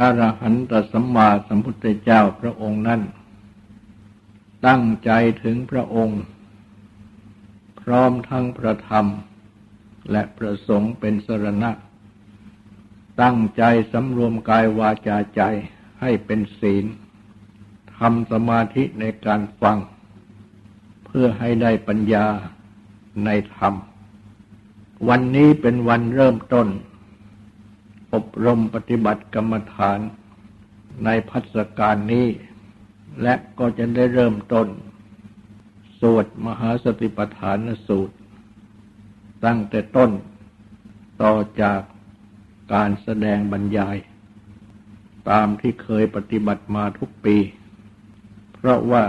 อรหันตสัมมาสัมพุทธเจ้าพระองค์นั้น ตั้งใจถึงพระองค์ พร้อมทั้งพระธรรม และประสงค์เป็นสรณะ ตั้งใจสำรวมกายวาจาใจให้เป็นศีลทำสมาธิในการฟัง เพื่อให้ได้ปัญญาในธรรม วันนี้เป็นวันเริ่มต้น อบรมปฏิบัติกรรมฐานในพัฒการนี้ และก็จะได้เริ่มต้น สวดมหาสติปัฏฐานสูตร ตั้งแต่ต้นต่อจากการแสดงบรรยาย ตามที่เคยปฏิบัติมาทุกปี เพราะว่า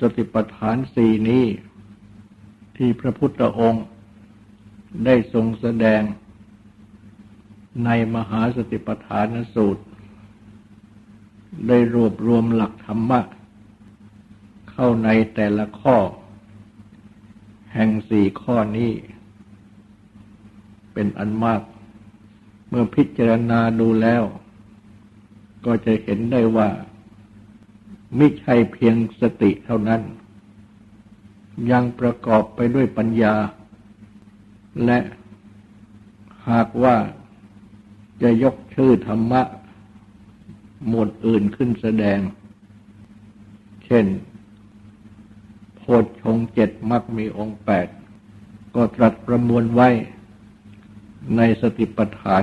สติปัฏฐานสี่นี้ ที่พระพุทธองค์ได้ทรงแสดง ในมหาสติปัฏฐานสูตร ได้รวบรวมหลักธรรมะ เข้าในแต่ละข้อ แห่งสี่ข้อนี้ เป็นอันมาก เมื่อพิจารณาดูแล้ว ก็จะเห็นได้ว่าไม่ใช่เพียงสติเท่านั้น ยังประกอบไปด้วยปัญญา และหากว่า จะยกชื่อธรรมะ หมวดอื่นขึ้นแสดง เช่น โพชฌงเจ็ดมักมีองค์แปด ก็ตรัสประมวลไว้ในสติปัฏฐาน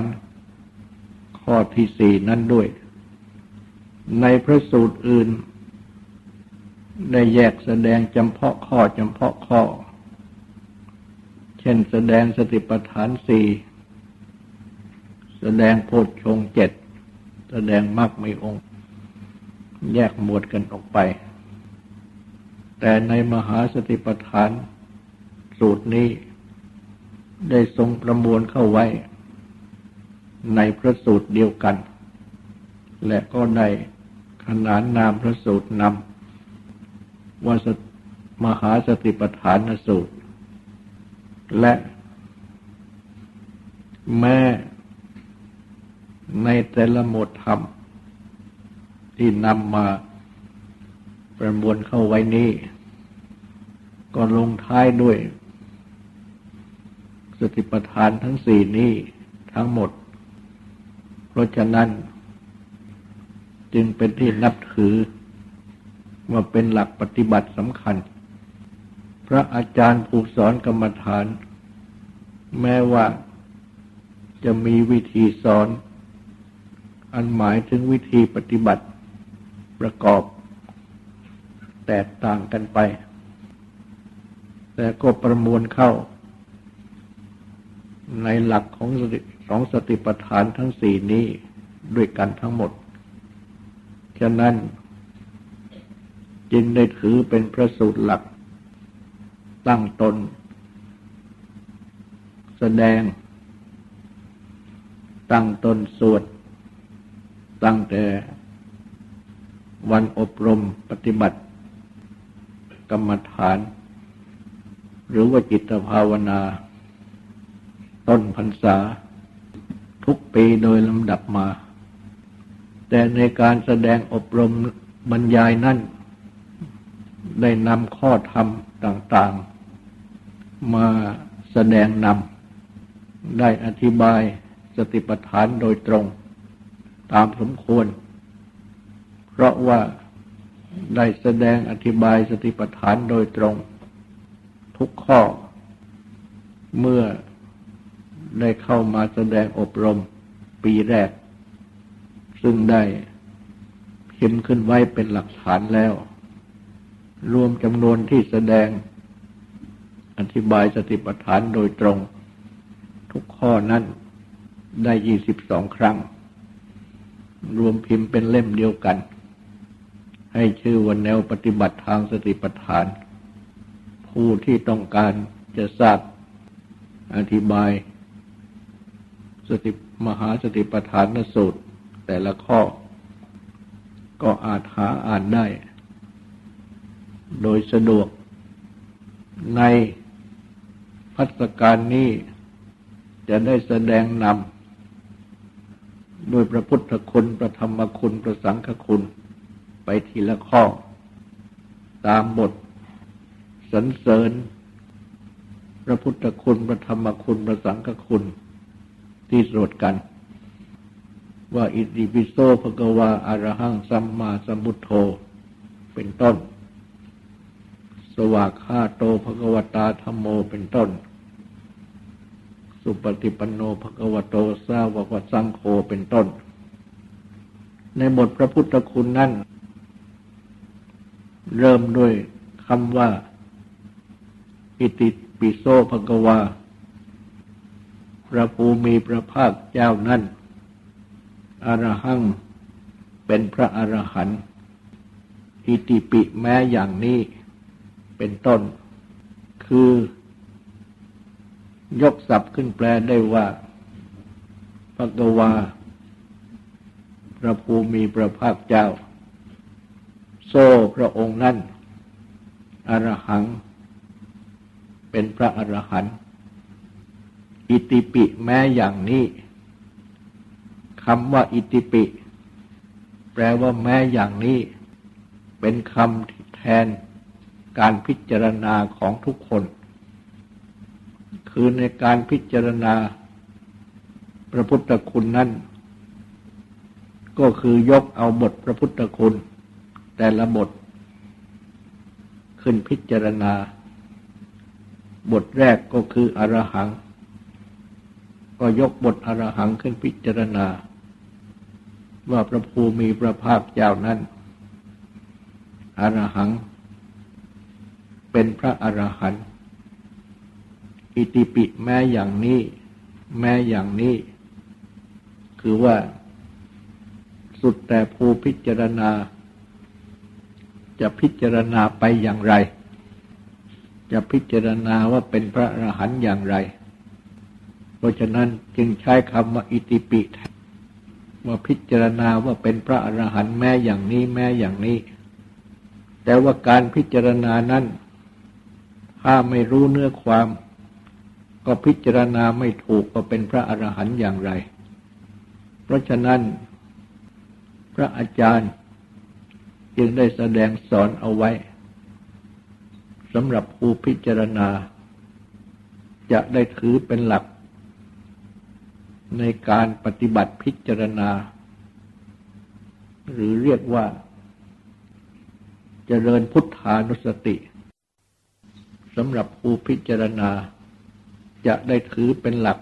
ข้อที่สี่นั้นด้วย ในพระสูตรอื่น ได้แยกแสดงจำเพาะข้อจำเพาะข้อ เช่นแสดงสติปัฏฐานสี่ แสดงโพชฌงเจ็ด แสดงมรรคมีองค์ แยกหมวดกันออกไป แต่ในมหาสติปัฏฐาน สูตรนี้ได้ทรงประมวลเข้าไว้ ในพระสูตรเดียวกัน และก็ได้ขนานนามพระสูตรนำว่ามหาสติปัฏฐานสูตร และแม้ ในแต่ละหมวดธรรม ที่นำมาประมวลเข้าไว้นี้ ก็ลงท้ายด้วย สติปัฏฐานทั้งสี่นี้ทั้งหมด เพราะฉะนั้น จึงเป็นที่นับถือว่าเป็นหลักปฏิบัติสำคัญ พระอาจารย์ผู้สอนกรรมฐาน แม้ว่าจะมีวิธีสอน อันหมายถึงวิธีปฏิบัติประกอบ แตกต่างกันไป แต่ก็ประมวลเข้า ในหลักของสองสติปัฏฐานทั้งสี่นี้ด้วยกันทั้งหมด ฉะนั้นจึงได้ถือเป็นพระสูตรหลัก ตั้งตน แสดง ตั้งตนสวด ตั้งแต่วันอบรมปฏิบัติ กรรมฐาน หรือว่าจิตภาวนา ต้นพรรษา ทุกปีโดยลำดับมา แต่ในการแสดงอบรมบรรยายนั้นได้นำข้อธรรมต่างๆ มาแสดงนำได้อธิบายสติปัฏฐานโดยตรง ตามสมควร เพราะว่าได้แสดงอธิบายสติปัฏฐานโดยตรง ทุกข้อ เมื่อได้เข้ามาแสดงอบรมปีแรก ซึ่งได้พิมพ์ขึ้นไว้เป็นหลักฐานแล้ว รวมจำนวนที่แสดงอธิบายสติปัฏฐานโดยตรง ทุกข้อนั้นได้ยี่สิบสองครั้ง รวมพิมพ์เป็นเล่มเดียวกัน ให้ชื่อว่าแนวปฏิบัติทางสติปัฏฐาน ผู้ที่ต้องการจะทราบอธิบาย สติมหาสติปัฏฐานสูตร แต่ละข้อ ก็อาจหาอ่านได้ โดยสะดวกในพัฒการนี้จะได้แสดงนำ โดยพระพุทธคุณพระธรรมคุณพระสังฆคุณไปทีละข้อ ตามบทสรรเสริญ พระพุทธคุณพระธรรมคุณพระสังฆคุณที่สวดกัน ว่าอิติปิโสภะกวาอารหังสัมมาสัมพุทโธเป็นต้น สวากขาโตภะกวตาธรรมโมเป็นต้น สุปฏิปันโนภะกวโตสาวกสังโฆเป็นต้น ในบทพระพุทธคุณนั้น เริ่มด้วยคำว่า อิติปิโสภะวา พระภูมิพระภาคเจ้านั้นอรหังเป็นพระอรหันต์อิติปิแม้อย่างนี้เป็นต้น คือ ยกศัพท์ขึ้นแปลได้ว่าพระกวา พระภูมิพระภาคเจ้า โซพระองค์นั้นอรหัง เป็นพระอรหันต์อิติปิแม้อย่างนี้คำว่าอิติปิ แปลว่าแม้อย่างนี้ เป็นคำแทนการพิจารณาของทุกคน คือในการพิจารณาพระพุทธคุณนั้น ก็คือยกเอาบทพระพุทธคุณ แต่ละบท ขึ้นพิจารณา บทแรกก็คืออรหัง ก็ยกบทอรหังขึ้นพิจารณา ว่าพระภูมิพระภาคเจ้านั้นอรหัง เป็นพระอรหันต์ อิติปิแม้อย่างนี้ แม้อย่างนี้ คือว่า สุดแต่ภูพิจารณา จะพิจารณาไปอย่างไร จะพิจารณาว่าเป็นพระอรหันต์อย่างไร เพราะฉะนั้นจึงใช้คำว่าอิติปิว่าพิจารณาว่าเป็นพระอรหันต์แม้อย่างนี้แม้อย่างนี้ แต่ว่าการพิจารณานั้นถ้าไม่รู้เนื้อความ ก็พิจารณาไม่ถูกว่าเป็นพระอรหันต์อย่างไร เพราะฉะนั้น พระอาจารย์จึงได้แสดงสอนเอาไว้สำหรับผู้พิจารณา จะได้ถือเป็นหลัก ในการปฏิบัติพิจารณา หรือเรียกว่าจเจริญพุทธานุสติสำหรับผู้พิจารณา จะได้ถือเป็นหลัก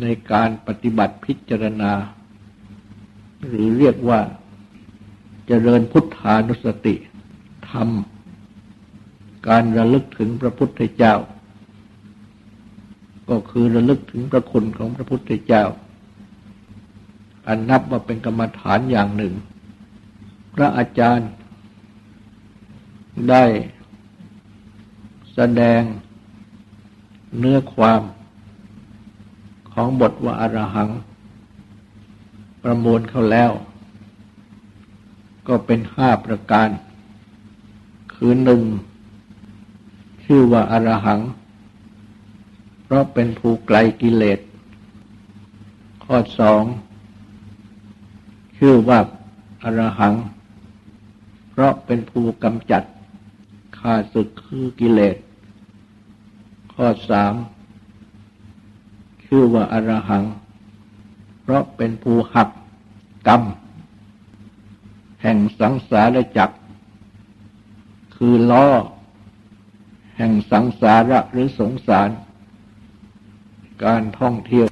ในการปฏิบัติพิจารณา หรือเรียกว่าจเจริญพุทธานุสติทำการระลึกถึงพระพุทธเจ้า ก็คือระลึกถึงพระคุณของพระพุทธเจ้า อันนับว่าเป็นกรรมฐานอย่างหนึ่ง พระอาจารย์ได้แสดง เนื้อความของบทว่าอรหัง ประมวลเข้าแล้ว ก็เป็นห้าประการ คือหนึ่ง ชื่อว่าอรหัง เพราะเป็นภูไกลกิเลส ข้อสอง ชื่อว่าอรหัง เพราะเป็นภูกำจัดข้าศึกคือกิเลส ข้อสามชื่อว่าอรหัง เพราะเป็นภูหักกรรม แห่งสังสารจักร คือล้อ แห่งสังสาระหรือสงสาร การท่องเที่ยว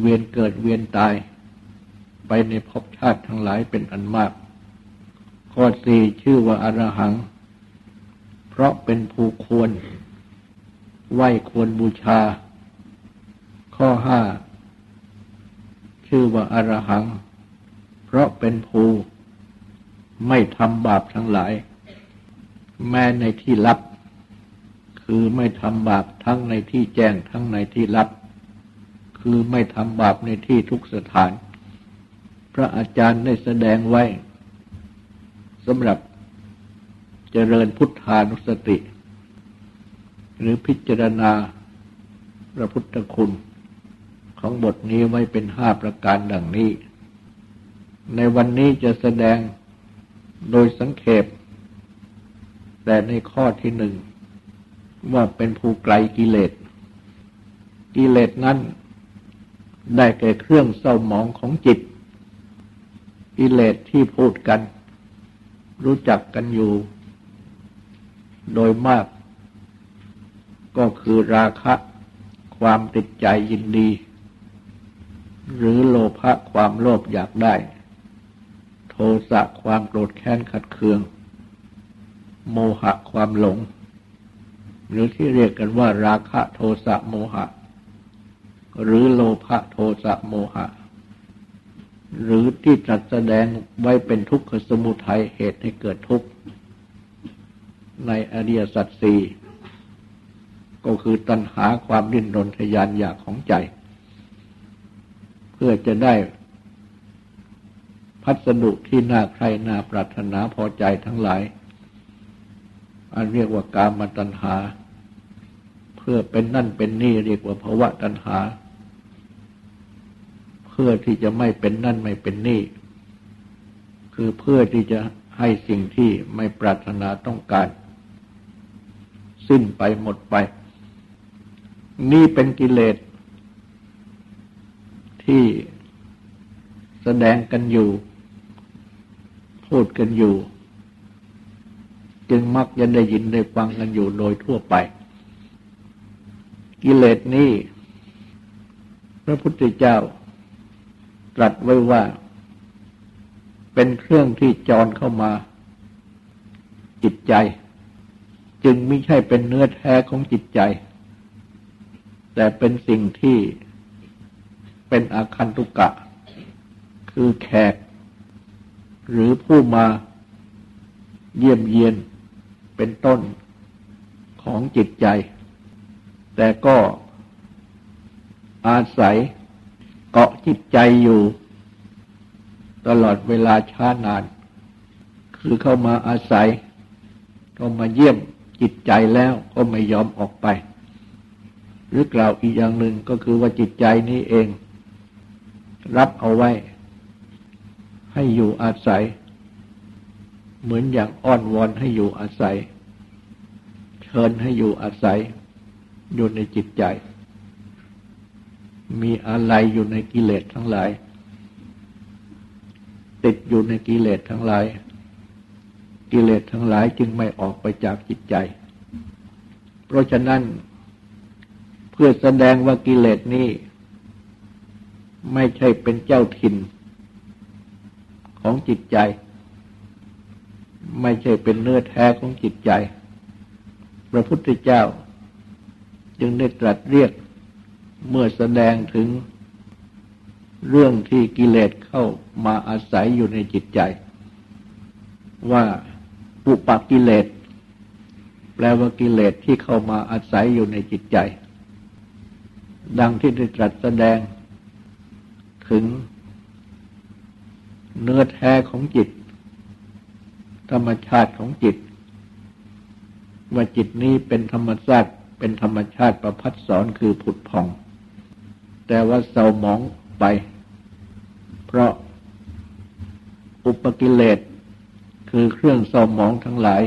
เวียนเกิดเวียนตาย ไปในภพชาติทั้งหลายเป็นอันมาก ข้อสี่ชื่อว่าอารหังเพราะเป็นผู้ควร ไหวควรบูชา ข้อห้า ชื่อว่าอรหัง เพราะเป็นภูไม่ทำบาปทั้งหลาย แม้ในที่ลับ คือไม่ทำบาปทั้งในที่แจ้งทั้งในที่ลับ คือไม่ทำบาปในที่ทุกสถาน พระอาจารย์ได้แสดงไว้สำหรับ เจริญพุทธานุสติ หรือพิจารณาพระพุทธคุณของบทนี้ไว้เป็นห้าประการดังนี้ ในวันนี้จะแสดงโดยสังเขปแต่ในข้อที่หนึ่งว่าเป็นภูไกลกิเลส กิเลสนั้นได้แก่เครื่องเศร้าหมองของจิต กิเลสที่พูดกัน รู้จักกันอยู่ โดยมาก ก็คือราคะ ความติดใจยินดี หรือโลภะความโลภอยากได้ โทสะความโกรธแค้นขัดเคือง โมหะความหลง หรือที่เรียกกันว่า ราคะโทสะโมหะ หรือโลภะโทสะโมหะหรือที่ตรัสแสดงไว้เป็นทุกขสมุทัยเหตุให้เกิดทุกข์ ในอริยสัจสี่ก็คือตัณหาความดิ้นรนทยานอยากของใจ เพื่อจะได้พัสดุที่น่าใครน่าปรารถนาพอใจทั้งหลาย อันเรียกว่ากามตัณหา เพื่อเป็นนั่นเป็นนี่เรียกว่าภาวะตัณหา เพื่อที่จะไม่เป็นนั่นไม่เป็นนี่ คือเพื่อที่จะให้สิ่งที่ไม่ปรารถนาต้องการ สิ้นไปหมดไป นี่เป็นกิเลสที่แสดงกันอยู่ พูดกันอยู่ จึงมักจะได้ยินได้ฟังกันอยู่โดยทั่วไป กิเลสนี้ พระพุทธเจ้า ตรัสไว้ว่า เป็นเครื่องที่จรเข้ามาจิตใจ จึงไม่ใช่เป็นเนื้อแท้ของจิตใจ แต่เป็นสิ่งที่เป็นอาคันตุกะ คือแขก หรือผู้มาเยี่ยมเยียนเป็นต้นของจิตใจ แต่ก็อาศัยเกาะจิตใจอยู่ ตลอดเวลาช้านาน คือเข้ามาอาศัยเข้ามาเยี่ยม จิตใจแล้วก็ไม่ยอมออกไป หรือกล่าวอีกอย่างหนึ่งก็คือว่าจิตใจนี้เอง รับเอาไว้ ให้อยู่อาศัย เหมือนอย่างอ้อนวอนให้อยู่อาศัย เชิญให้อยู่อาศัย อยู่ในจิตใจ มีอะไรอยู่ในกิเลสทั้งหลาย ติดอยู่ในกิเลสทั้งหลาย กิเลสทั้งหลายจึงไม่ออกไปจากจิตใจ เพราะฉะนั้น เพื่อแสดงว่ากิเลสนี้ ไม่ใช่เป็นเจ้าถิ่น ของจิตใจ ไม่ใช่เป็นเนื้อแท้ของจิตใจ พระพุทธเจ้า จึงได้ตรัสเรียกเมื่อแสดงถึงเรื่องที่กิเลสเข้ามาอาศัยอยู่ในจิตใจ ว่า ปุปกิเลส แปลว่ากิเลสที่เข้ามาอาศัยอยู่ในจิตใจ ดังที่ได้ตรัสแสดงถึงเนื้อแท้ของจิต ธรรมชาติของจิต ว่าจิตนี้เป็นธรรมชาติเป็นธรรมชาติประพัดสอนคือผุดผ่อง แต่ว่าเศร้าหมองไป เพราะอุปกิเลส คือเครื่องเศร้าหมองทั้งหลาย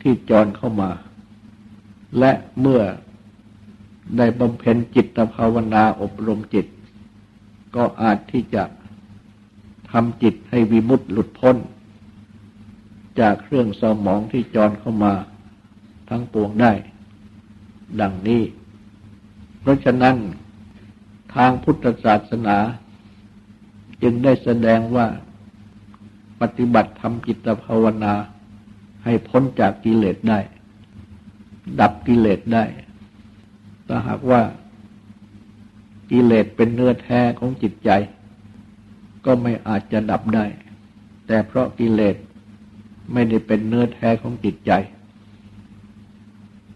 ที่จรเข้ามา และเมื่อได้บำเพ็ญจิตภาวนาอบรมจิต ก็อาจที่จะทำจิตให้วิมุตต์หลุดพ้น จากเครื่องสมองที่จรเข้ามาทั้งปวงได้ ดังนี้ เพราะฉะนั้นทางพุทธศาสนา จึงได้แสดงว่า ปฏิบัติทำจิตภาวนา ให้พ้นจากกิเลสได้ ดับกิเลสได้ถ้าหากว่ากิเลสเป็นเนื้อแท้ของจิตใจ ก็ไม่อาจจะดับได้ แต่เพราะกิเลสไม่ได้เป็นเนื้อแท้ของจิตใจ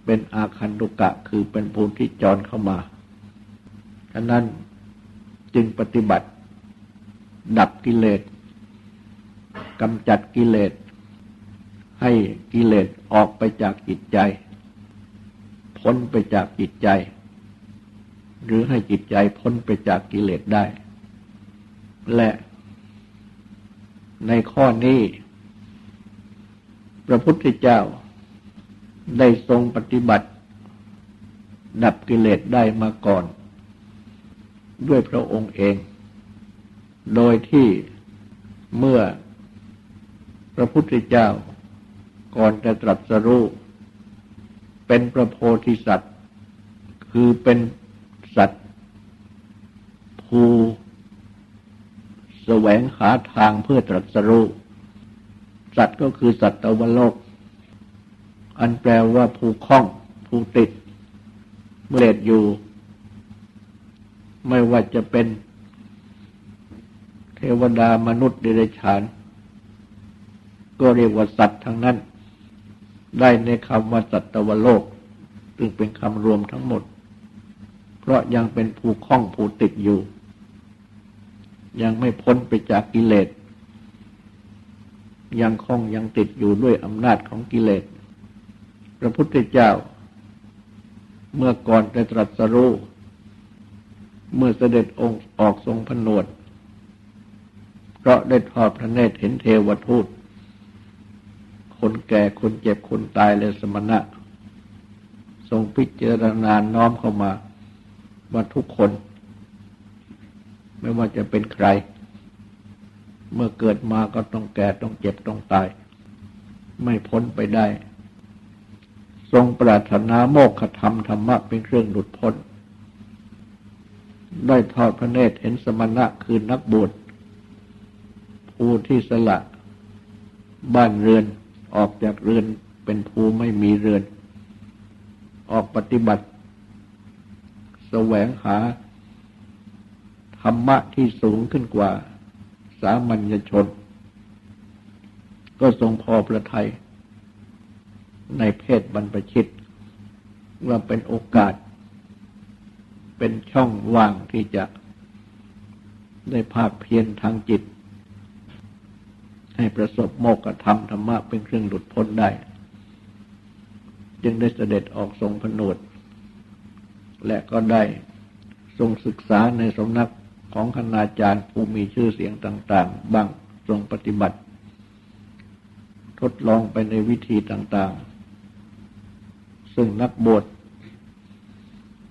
เป็นอาคันตุกะคือเป็นภูมิที่จรเข้ามาฉะนั้นจึงปฏิบัติ ดับกิเลส กำจัดกิเลส ให้กิเลสออกไปจากจิตใจ พ้นไปจากจิตใจ หรือให้จิตใจพ้นไปจากกิเลสได้ และในข้อนี้ พระพุทธเจ้าได้ทรงปฏิบัติ ดับกิเลสได้มาก่อน ด้วยพระองค์เอง โดยที่เมื่อ พระพุทธเจ้าก่อนจะตรัสรู้เป็นพระโพธิสัตว์ คือเป็นสัตว์ภูแสวงหาทางเพื่อตรัสรู้สัตว์ก็คือสัตว์ตวโลก อันแปลว่าภูคล้องภูติดเมื่อเลดอยู่ ไม่ว่าจะเป็นเทวดามนุษย์เดรัจฉาน ก็เรียกว่าสัตว์ทั้งนั้น ได้ในคำว่าสัตวโลก ซึ่งเป็นคำรวมทั้งหมด เพราะยังเป็นผูกข้องผูกติดอยู่ ยังไม่พ้นไปจากกิเลสยังคล้องยังติดอยู่ด้วยอำนาจของกิเลส พระพุทธเจ้า เมื่อก่อนจะตรัสรู้เมื่อเสด็จองค์ออกทรงผนวด เพราะได้ทอดพระเนตรเห็นเทวทูต คนแก่คนเจ็บคนตายและสมณะ ทรงพิจารณาน้อมเข้ามาว่าทุกคน ไม่ว่าจะเป็นใคร เมื่อเกิดมาก็ต้องแก่ต้องเจ็บต้องตาย ไม่พ้นไปได้ ทรงปรารถนาโมกขธรรมธรรมะเป็นเครื่องหลุดพ้น ได้ทอดพระเนตรเห็นสมณะคือนักบวชผู้ที่สละบ้านเรือน ออกจากเรือนเป็นผู้ไม่มีเรือน ออกปฏิบัติแสวงหาธรรมะที่สูงขึ้นกว่าสามัญชน ก็ทรงพอประทัยในเพศบรรพชิตว่าเป็นโอกาส เป็นช่องว่างที่จะได้ภาคเพียรทางจิต ให้ประสบโมกขธรรมธรรมะเป็นเครื่องหลุดพ้นได้ จึงได้เสด็จออกทรงผนวด และก็ได้ทรงศึกษาในสำนักของคณาจารย์ผู้มีชื่อเสียงต่าง ๆ บ้างทรงปฏิบัติ ทดลองไปในวิธีต่าง ๆ ซึ่งนักบวช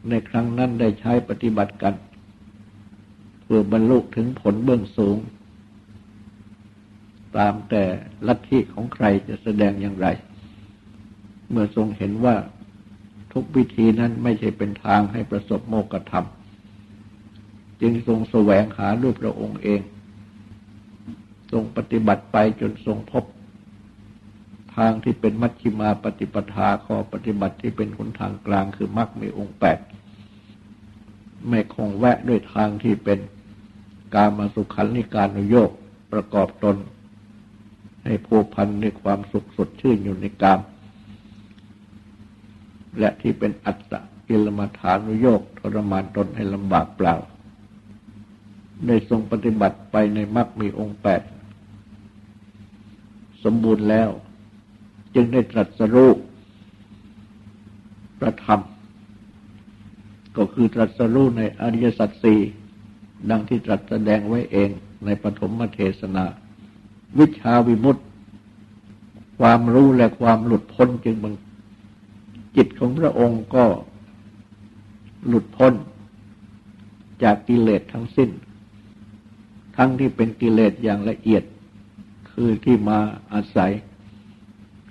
ในครั้งนั้นได้ใช้ปฏิบัติกัน เพื่อบรรลุถึงผลเบื้องสูง ตามแต่ลัทธิของใครจะแสดงอย่างไร เมื่อทรงเห็นว่าทุกวิธีนั้นไม่ใช่เป็นทางให้ประสบโมกขธรรม จึงทรงแสวงหาด้วยพระองค์เอง ทรงปฏิบัติไปจนทรงพบ ทางที่เป็นมัชฌิมาปฏิปทาข้อปฏิบัติที่เป็นหนทางกลางคือมรรคมีองค์แปดไม่คงแวะด้วยทางที่เป็นการมาสุขันนิการุโยกประกอบตน ให้ผูกพันในความสุขสดชื่นอยู่ในกาม และที่เป็นอัตตะกิลมัฐานุโยกทรมานตนให้ลำบากเปล่า ได้ทรงปฏิบัติไปในมรรคมีองค์แปด สมบูรณ์แล้ว จึงได้ตรัสรู้ประธรรม ก็คือตรัสรู้ในอริยสัจสี่ดังที่ตรัสแสดงไว้เองในปฐมเทศนา วิชาวิมุตติ ความรู้และความหลุดพ้นจึงบังจิตของพระองค์ก็หลุดพ้น จากกิเลสทั้งสิ้น ทั้งที่เป็นกิเลสอย่างละเอียด คือที่มาอาศัย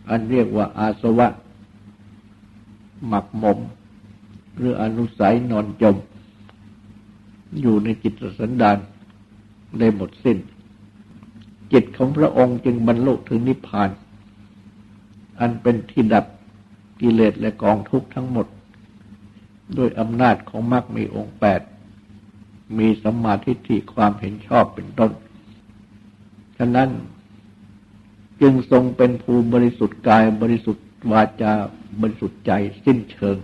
อันเรียกว่าอาสวะ หมักหมม หรืออนุสัยนอนจม อยู่ในจิตสันดานได้หมดสิ้น จิตของพระองค์จึงบรรลุถึงนิพพาน อันเป็นที่ดับกิเลสและกองทุกข์ทั้งหมด ด้วยอำนาจของมรรคมีองค์แปด มีสัมมาทิฏฐิความเห็นชอบเป็นต้น ฉะนั้นจึงทรงเป็นภูบริสุทธิ์กายบริสุทธิ์วาจาบริสุทธิ์ใจสิ้นเชิง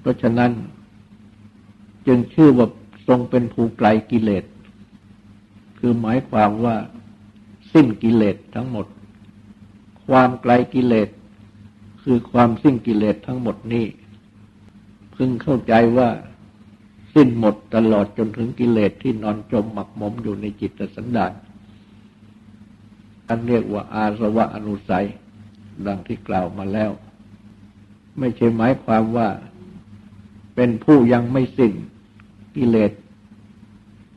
เพราะฉะนั้นจึงชื่อว่าทรงเป็นภูไกลกิเลส คือหมายความว่า สิ้นกิเลสทั้งหมด ความไกลกิเลส คือความสิ้นกิเลสทั้งหมดนี้ พึงเข้าใจว่าสิ้นหมดตลอดจนถึงกิเลสที่นอนจมหมักหมมอยู่ในจิตสันดานอันเรียกว่าอาสวะอนุสัย ดังที่กล่าวมาแล้ว ไม่ใช่หมายความว่าเป็นผู้ยังไม่สิ้นกิเลส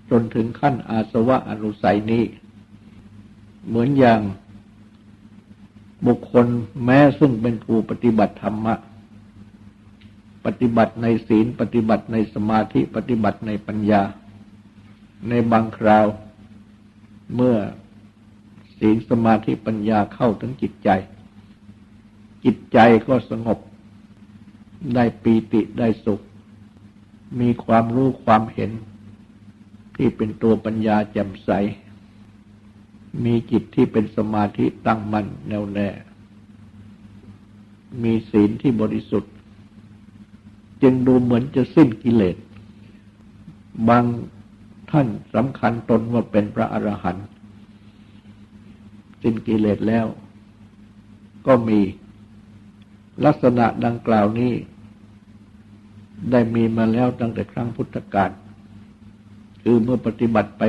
จนถึงขั้นอาสวะอนุสัยนี้ เหมือนอย่างบุคคลแม้ซึ่งเป็นผู้ปฏิบัติธรรมะ ปฏิบัติในศีล ปฏิบัติในสมาธิ ปฏิบัติในปัญญา ในบางคราว เมื่อศีลสมาธิปัญญาเข้าถึงจิตใจ จิตใจก็สงบ ได้ปีติได้สุข มีความรู้ความเห็น ที่เป็นตัวปัญญาแจ่มใส มีจิตที่เป็นสมาธิตั้งมั่นแน่วแน่ มีศีลที่บริสุทธิ์ จึงดูเหมือนจะสิ้นกิเลส บางท่านสำคัญตนว่าเป็นพระอรหันต์สิ้นกิเลสแล้ว ก็มีลักษณะดังกล่าวนี้ ได้มีมาแล้วตั้งแต่ครั้งพุทธกาลคือเมื่อปฏิบัติไป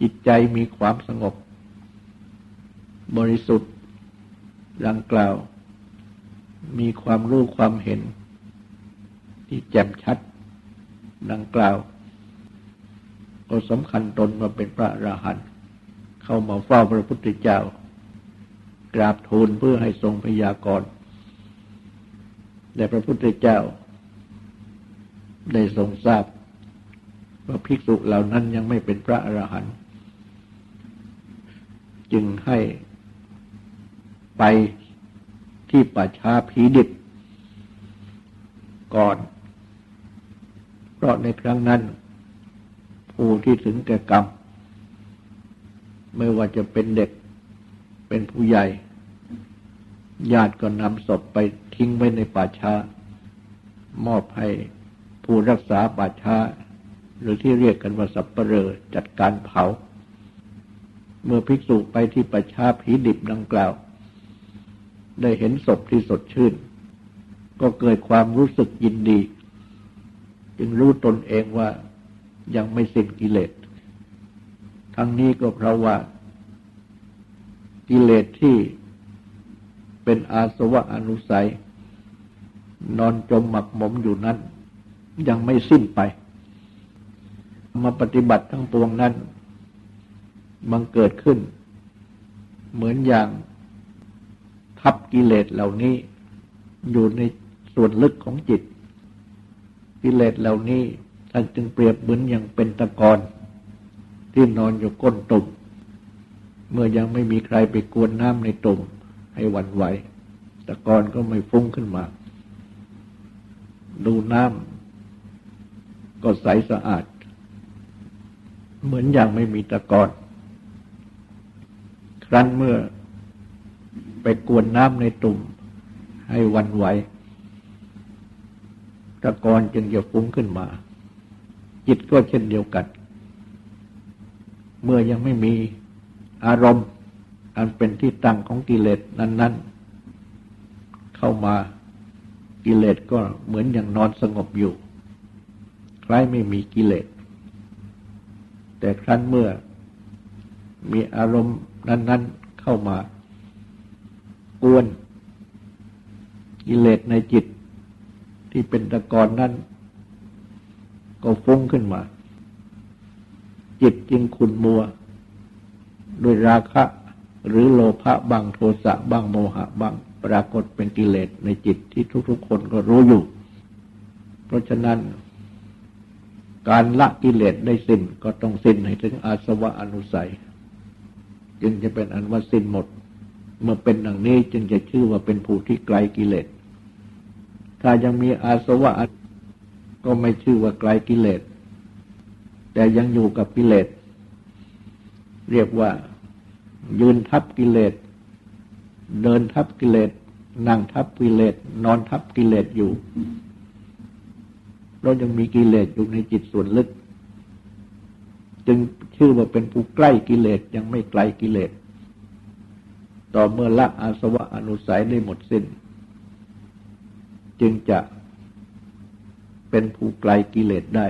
จิตใจมีความสงบ บริสุทธิ์ดังกล่าว มีความรู้ความเห็น ที่แจ่มชัดดังกล่าว ก็สำคัญตนมาเป็นพระอราหันต์เข้ามาเฝ้าพระพุทธเจ้า กราบทูลเพื่อให้ทรงพยากรณ์แต่พระพุทธเจ้า ได้ทรงทราบว่าภิกษุเหล่านั้นยังไม่เป็นพระอรหันต์ จึงให้ไปที่ป่าช้าผีดิบก่อน เพราะในครั้งนั้น ผู้ที่ถึงแก่กรรม ไม่ว่าจะเป็นเด็กเป็นผู้ใหญ่ ญาติก็นำศพไปทิ้งไว้ในป่าช้า มอบให้ผู้รักษาป่าช้า หรือที่เรียกกันว่าสับปเหร่อจัดการเผา เมื่อภิกษุไปที่ประชาผีดิบดังกล่าว ได้เห็นศพที่สดชื่น ก็เกิดความรู้สึกยินดี จึงรู้ตนเองว่ายังไม่สิ้นกิเลส ทั้งนี้ก็เพราะว่า กิเลสที่เป็นอาสวะอนุสัย นอนจมหมักหมมอยู่นั้น ยังไม่สิ้นไป มาปฏิบัติทั้งปวงนั้น บังเกิดขึ้น เหมือนอย่างทับกิเลสเหล่านี้ อยู่ในส่วนลึกของจิต กิเลสเหล่านี้ท่านจึงเปรียบเหมือนอย่างเป็นตะกอนที่นอนอยู่ก้นตุ่มเมื่อยังไม่มีใครไปกวนน้ำในตุ่มให้วันไหวตะกอนก็ไม่ฟุ้งขึ้นมา ดูน้ำก็ใสสะอาด เหมือนอย่างไม่มีตะกอน ครั้นเมื่อไปกวนน้ำในตุ่มให้วันไหวตะกอนจึงจะฟุ้งขึ้นมา จิตก็เช่นเดียวกัน เมื่อยังไม่มีอารมณ์ อันเป็นที่ตั้งของกิเลสนั้น ๆ เข้ามากิเลสก็เหมือนอย่างนอนสงบอยู่ คล้ายไม่มีกิเลส แต่ครั้นเมื่อมีอารมณ์ นั้น ๆ เข้ามากวนกิเลสในจิตที่เป็นตะกอนนั้น ก็ฟุ้งขึ้นมา จิตจึงขุนมัว ด้วยราคะ หรือโลภะบางโทสะบางโมหะบางปรากฏเป็นกิเลสในจิตที่ทุก ๆ คนก็รู้อยู่ เพราะฉะนั้น การละกิเลสได้สิ้นก็ต้องสิ้นให้ถึงอาสวะอนุสัย จึงจะเป็นอันว่าสิ้นหมด เมื่อเป็นดังนี้จึงจะชื่อว่าเป็นผู้ที่ไกลกิเลส ถ้ายังมีอาสวะก็ไม่ชื่อว่าไกลกิเลส แต่ยังอยู่กับกิเลส เรียกว่ายืนทับกิเลส เดินทับกิเลส นั่งทับกิเลส นอนทับกิเลสอยู่ เรายังมีกิเลสอยู่ในจิตส่วนลึก จึงชื่อว่าเป็นผู้ใกล้กิเลสยังไม่ไกลกิเลส ต่อเมื่อละอาสวะอนุสัยได้หมดสิน้น จึงจะเป็นผู้ไกลกิเลสได้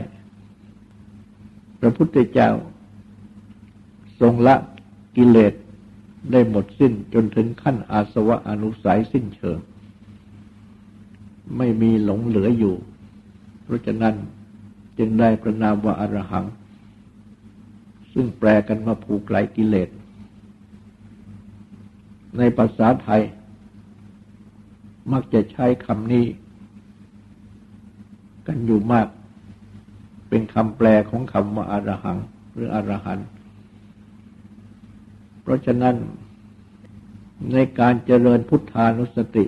พระพุทธเจ้า ทรงละกิเลสได้หมดสิ้นจนถึงขั้นอาสวะอนุสัยสิ้นเชิง ไม่มีหลงเหลืออยู่ เพราะฉะนั้นจึงได้ประนามว่าอรหัง ซึ่งแปลกันมาผูกไกลกิเลส ในภาษาไทย มักจะใช้คำนี้ กันอยู่มาก เป็นคำแปลของคำว่าอารหัง หรืออรหันเพราะฉะนั้นในการเจริญพุทธานุสติ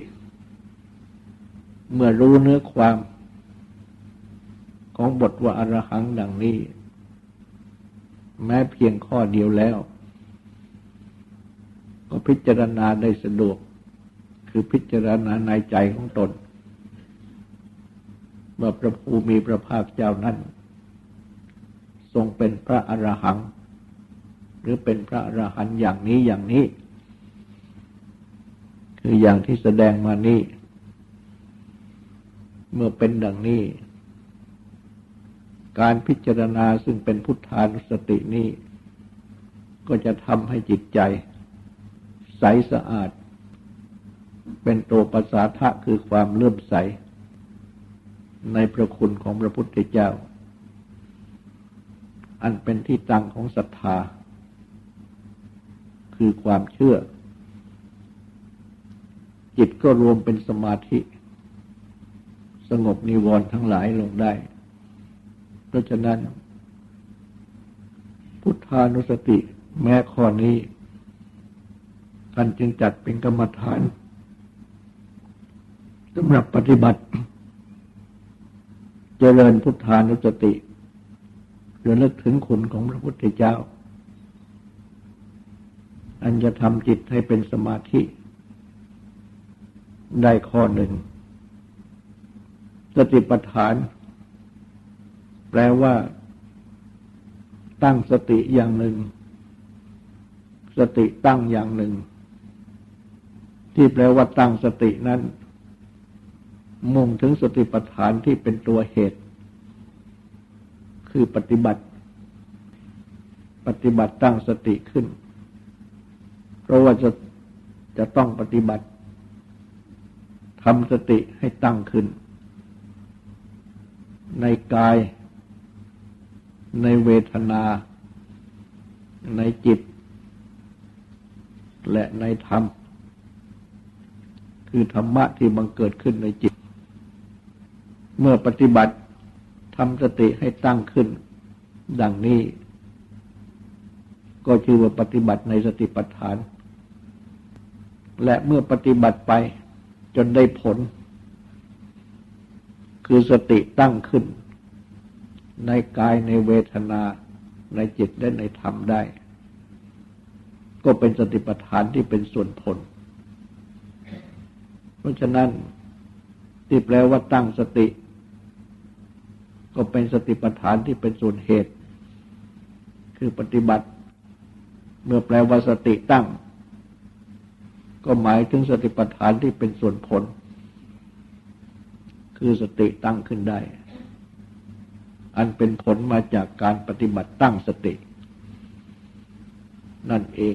เมื่อรู้เนื้อความของบทว่าอารหังดังนี้ แม้เพียงข้อเดียวแล้ว ก็พิจารณาได้สะดวก คือพิจารณาในใจของตนเมื่อพระภูมิพระภาคเจ้านั้น ทรงเป็นพระอรหัง หรือเป็นพระอรหันต์อย่างนี้อย่างนี้ คืออย่างที่แสดงมานี้ เมื่อเป็นดังนี้ การพิจารณาซึ่งเป็นพุทธานุสตินี้ ก็จะทำให้จิตใจ ใสสะอาด เป็นตัวภาษาทะคือความเลื่อมใส ในพระคุณของพระพุทธเจ้า อันเป็นที่ตั้งของศรัทธา คือความเชื่อ จิตก็รวมเป็นสมาธิ สงบนิวรณ์ทั้งหลายลงได้ เพราะฉะนั้น พุทธานุสติแม้ข้อนี้ท่านจึงจัดเป็นกรรมฐานสำหรับปฏิบัติ เจริญพุทธานุสติระลึกถึงคุณของพระพุทธเจ้า อันจะทำจิตให้เป็นสมาธิ ได้ข้อหนึ่ง สติปัฏฐาน แปลว่าตั้งสติอย่างหนึ่ง สติตั้งอย่างหนึ่ง ที่แปลว่าตั้งสตินั้น มุ่งถึงสติปัฏฐานที่เป็นตัวเหตุ คือปฏิบัติ ปฏิบัติตั้งสติขึ้น เพราะว่าจะจะต้องปฏิบัติทำสติให้ตั้งขึ้น ในกาย ในเวทนา ในจิต และในธรรม คือธรรมะที่บังเกิดขึ้นในจิต เมื่อปฏิบัติทำสติให้ตั้งขึ้น ดังนี้ ก็ชื่อว่าปฏิบัติในสติปัฏฐาน และเมื่อปฏิบัติไปจนได้ผล คือสติตั้งขึ้น ในกายในเวทนาในจิตและในธรรมได้ ก็เป็นสติปัฏฐานที่เป็นส่วนผล เพราะฉะนั้นที่แปลว่าตั้งสติ ก็เป็นสติปัฏฐานที่เป็นส่วนเหตุ คือปฏิบัติ เมื่อแปลว่าสติตั้ง ก็หมายถึงสติปัฏฐานที่เป็นส่วนผล คือสติตั้งขึ้นได้ อันเป็นผลมาจากการปฏิบัติตั้งสติ นั่นเอง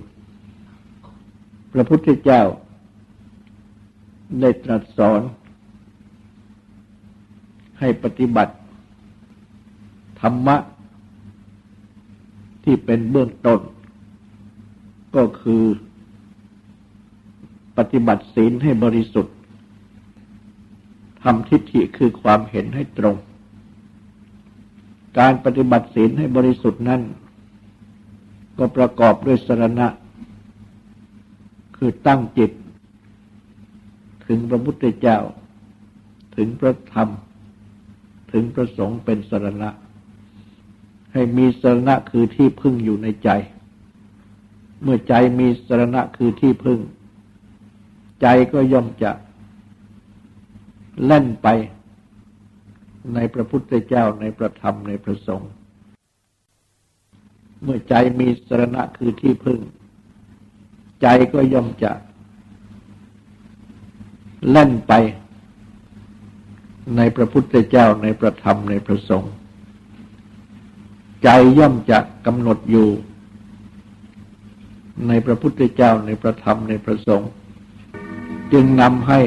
พระพุทธเจ้า ได้ตรัสสอน ให้ปฏิบัติ ธรรมะ ที่เป็นเบื้องต้น ก็คือปฏิบัติศีลให้บริสุทธิ์ทำทิฏฐิคือความเห็นให้ตรง การปฏิบัติศีลให้บริสุทธิ์นั้น ก็ประกอบด้วยสรณะ คือตั้งจิต ถึงพระพุทธเจ้า ถึงพระธรรม ถึงพระสงฆ์เป็นสรณะ ให้มีสรณะคือที่พึ่งอยู่ในใจ เมื่อใจมีสรณะคือที่พึ่ง ใจก็ย่อมจะเล่นไป ในพระพุทธเจ้าในพระธรรมในพระสงฆ์เมื่อใจมีสรณะคือที่พึ่ง ใจก็ย่อมจะเล่นไป ในพระพุทธเจ้าในพระธรรมในพระสงฆ์ใจย่อมจะกำหนดอยู่ ในพระพุทธเจ้าในพระธรรมในพระสงฆ์จึงนำให้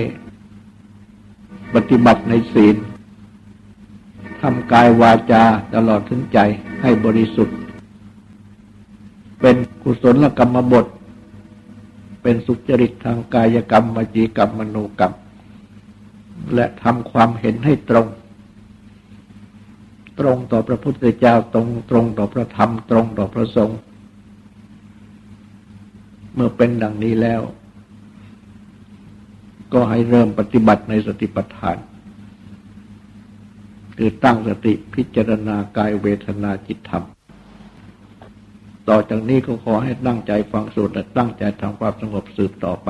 ปฏิบัติในศีล ทำกายวาจาตลอดถึงใจให้บริสุทธิ์ เป็นกุศลกรรมบท เป็นสุจริตทางกายกรรมวจีกรรมมโนกรรม และทำความเห็นให้ตรง ตรงต่อพระพุทธเจ้าตรง ตรงต่อพระธรรม ตรงต่อพระสงฆ์เมื่อเป็นดังนี้แล้ว ก็ให้เริ่มปฏิบัติในสติปัฏฐาน คือตั้งสติพิจารณากายเวทนาจิตธรรม ต่อจากนี้ก็ขอให้ตั้งใจฟังสวดและตั้งใจทำความสงบสืบต่อไป